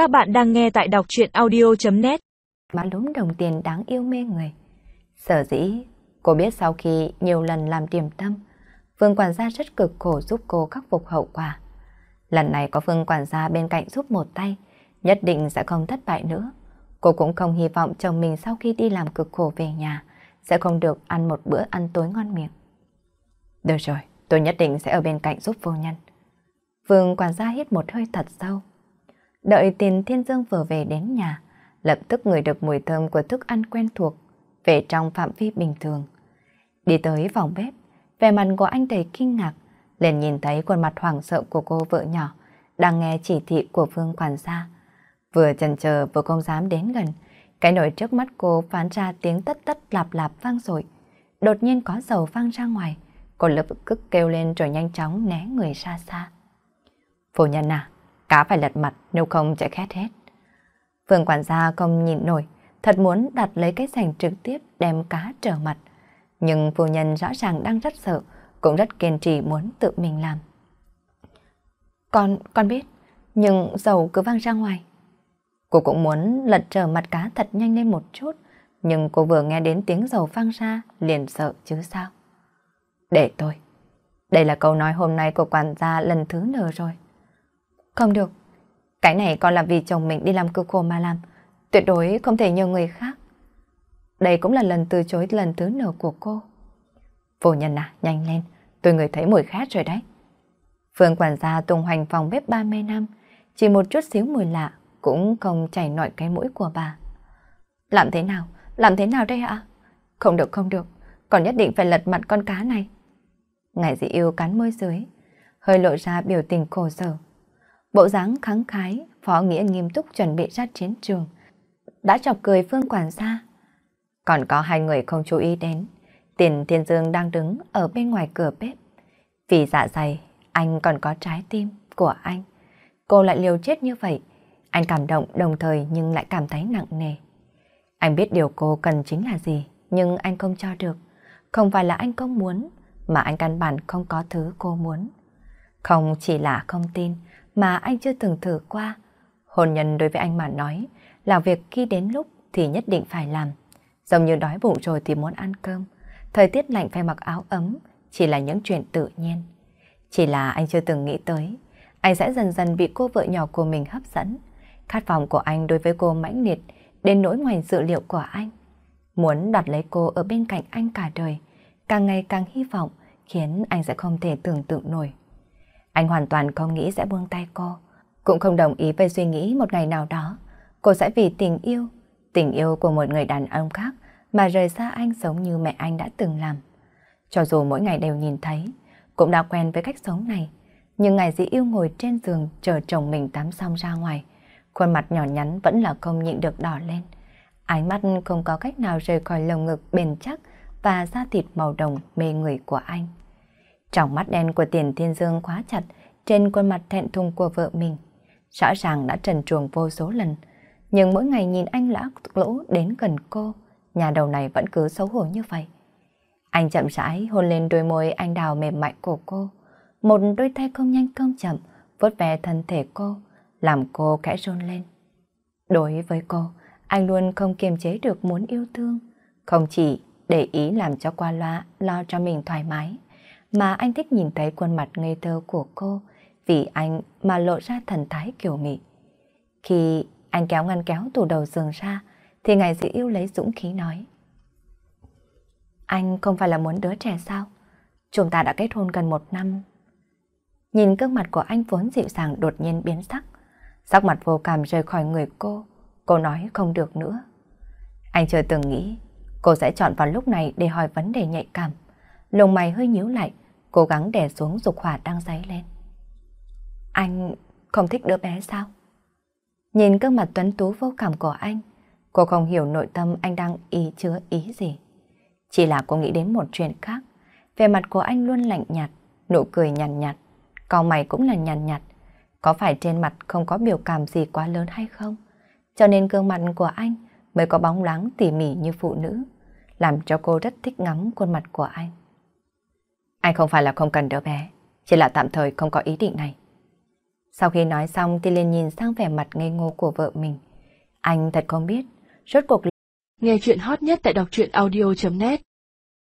Các bạn đang nghe tại đọc chuyện audio.net Má lúm đồng tiền đáng yêu mê người. Sở dĩ, cô biết sau khi nhiều lần làm điểm tâm, Phương quản gia rất cực khổ giúp cô khắc phục hậu quả. Lần này có Phương quản gia bên cạnh giúp một tay, nhất định sẽ không thất bại nữa. Cô cũng không hy vọng chồng mình sau khi đi làm cực khổ về nhà sẽ không được ăn một bữa ăn tối ngon miệng. Được rồi, tôi nhất định sẽ ở bên cạnh giúp vô nhân. Vương quản gia hít một hơi thật sâu. Đợi tiền thiên dương vừa về đến nhà, lập tức người được mùi thơm của thức ăn quen thuộc, về trong phạm vi bình thường. Đi tới phòng bếp, vẻ mặt của anh đầy kinh ngạc, liền nhìn thấy khuôn mặt hoảng sợ của cô vợ nhỏ, đang nghe chỉ thị của Vương quản gia. Vừa chần chờ vừa không dám đến gần, cái nồi trước mắt cô phán ra tiếng tất tất lạp lạp vang dội. Đột nhiên có dầu vang ra ngoài, cô lập tức kêu lên rồi nhanh chóng né người xa xa. Phu nhân à, cá phải lật mặt nếu không sẽ khét hết. Phương quản gia không nhìn nổi, thật muốn đặt lấy cái sành trực tiếp đem cá trở mặt. Nhưng phu nhân rõ ràng đang rất sợ, cũng rất kiên trì muốn tự mình làm. Con, con biết, nhưng dầu cứ văng ra ngoài. Cô cũng muốn lật trở mặt cá thật nhanh lên một chút, nhưng cô vừa nghe đến tiếng dầu văng ra liền sợ chứ sao. Để tôi. Đây là câu nói hôm nay của quản gia lần thứ nửa rồi. Không được. Cái này còn là vì chồng mình đi làm cơ khổ mà làm. Tuyệt đối không thể nhờ người khác. Đây cũng là lần từ chối lần thứ nửa của cô. Vô nhân à, nhanh lên. Tôi người thấy mùi khát rồi đấy. Phương quản gia tung hoành phòng bếp 30 năm. Chỉ một chút xíu mùi lạ cũng không chảy nổi cái mũi của bà. Làm thế nào? Làm thế nào đây ạ? Không được, không được. Còn nhất định phải lật mặt con cá này. Ngài dị yêu cắn môi dưới, hơi lộ ra biểu tình khổ sở. Bộ dáng kháng khái, Phó Nghĩa nghiêm túc chuẩn bị ra chiến trường. Đã chọc cười Phương quản gia. Còn có hai người không chú ý đến. Tiền Thiên Dương đang đứng ở bên ngoài cửa bếp. Vì dạ dày, anh còn có trái tim của anh. Cô lại liều chết như vậy. Anh cảm động đồng thời nhưng lại cảm thấy nặng nề. Anh biết điều cô cần chính là gì, nhưng anh không cho được. Không phải là anh không muốn, mà anh căn bản không có thứ cô muốn. Không chỉ là không tin, mà anh chưa từng thử qua. Hôn nhân đối với anh mà nói là việc khi đến lúc thì nhất định phải làm. Giống như đói bụng rồi thì muốn ăn cơm. Thời tiết lạnh phải mặc áo ấm, chỉ là những chuyện tự nhiên. Chỉ là anh chưa từng nghĩ tới, anh sẽ dần dần bị cô vợ nhỏ của mình hấp dẫn. Khát vọng của anh đối với cô mãnh liệt, đến nỗi ngoài dự liệu của anh. Muốn đặt lấy cô ở bên cạnh anh cả đời, càng ngày càng hy vọng, khiến anh sẽ không thể tưởng tượng nổi. Anh hoàn toàn không nghĩ sẽ buông tay cô, cũng không đồng ý với suy nghĩ một ngày nào đó cô sẽ vì tình yêu, tình yêu của một người đàn ông khác mà rời xa anh giống như mẹ anh đã từng làm. Cho dù mỗi ngày đều nhìn thấy, cũng đã quen với cách sống này, nhưng ngày dĩ yêu ngồi trên giường chờ chồng mình tắm xong ra ngoài, khuôn mặt nhỏ nhắn vẫn là không nhịn được đỏ lên. Ánh mắt không có cách nào rời khỏi lồng ngực bền chắc và da thịt màu đồng mê người của anh. Trong mắt đen của tiền thiên dương khóa chặt trên khuôn mặt thẹn thùng của vợ mình. Rõ ràng đã trần truồng vô số lần, nhưng mỗi ngày nhìn anh lã lỗ đến gần cô, nhà đầu này vẫn cứ xấu hổ như vậy. Anh chậm rãi hôn lên đôi môi anh đào mềm mại của cô. Một đôi tay không nhanh không chậm, vuốt ve thân thể cô, làm cô khẽ run lên. Đối với cô, anh luôn không kiềm chế được muốn yêu thương, không chỉ để ý làm cho qua loa, lo cho mình thoải mái, mà anh thích nhìn thấy khuôn mặt ngây thơ của cô, vì anh mà lộ ra thần thái kiểu mị. Khi anh kéo ngăn kéo tủ đầu giường ra, thì ngài dị yêu lấy dũng khí nói. Anh không phải là muốn đứa trẻ sao? Chúng ta đã kết hôn gần một năm. Nhìn gương mặt của anh vốn dịu dàng đột nhiên biến sắc. Sắc mặt vô cảm rời khỏi người cô. Cô nói không được nữa. Anh chưa từng nghĩ cô sẽ chọn vào lúc này để hỏi vấn đề nhạy cảm. Lồng mày hơi nhíu lại, cố gắng đè xuống dục hỏa đang dấy lên. Anh không thích đứa bé sao? Nhìn gương mặt tuấn tú vô cảm của anh, cô không hiểu nội tâm anh đang ý chứa ý gì. Chỉ là cô nghĩ đến một chuyện khác. Về mặt của anh luôn lạnh nhạt, nụ cười nhàn nhạt, nhạt, cau mày cũng là nhàn nhạt, nhạt. Có phải trên mặt không có biểu cảm gì quá lớn hay không? Cho nên gương mặt của anh mới có bóng láng tỉ mỉ như phụ nữ, làm cho cô rất thích ngắm khuôn mặt của anh. Anh không phải là không cần đứa bé, chỉ là tạm thời không có ý định này. Sau khi nói xong thì liền nhìn sang vẻ mặt ngây ngô của vợ mình. Anh thật không biết, rốt cuộc Nghe chuyện hot nhất tại đọc truyện audio.net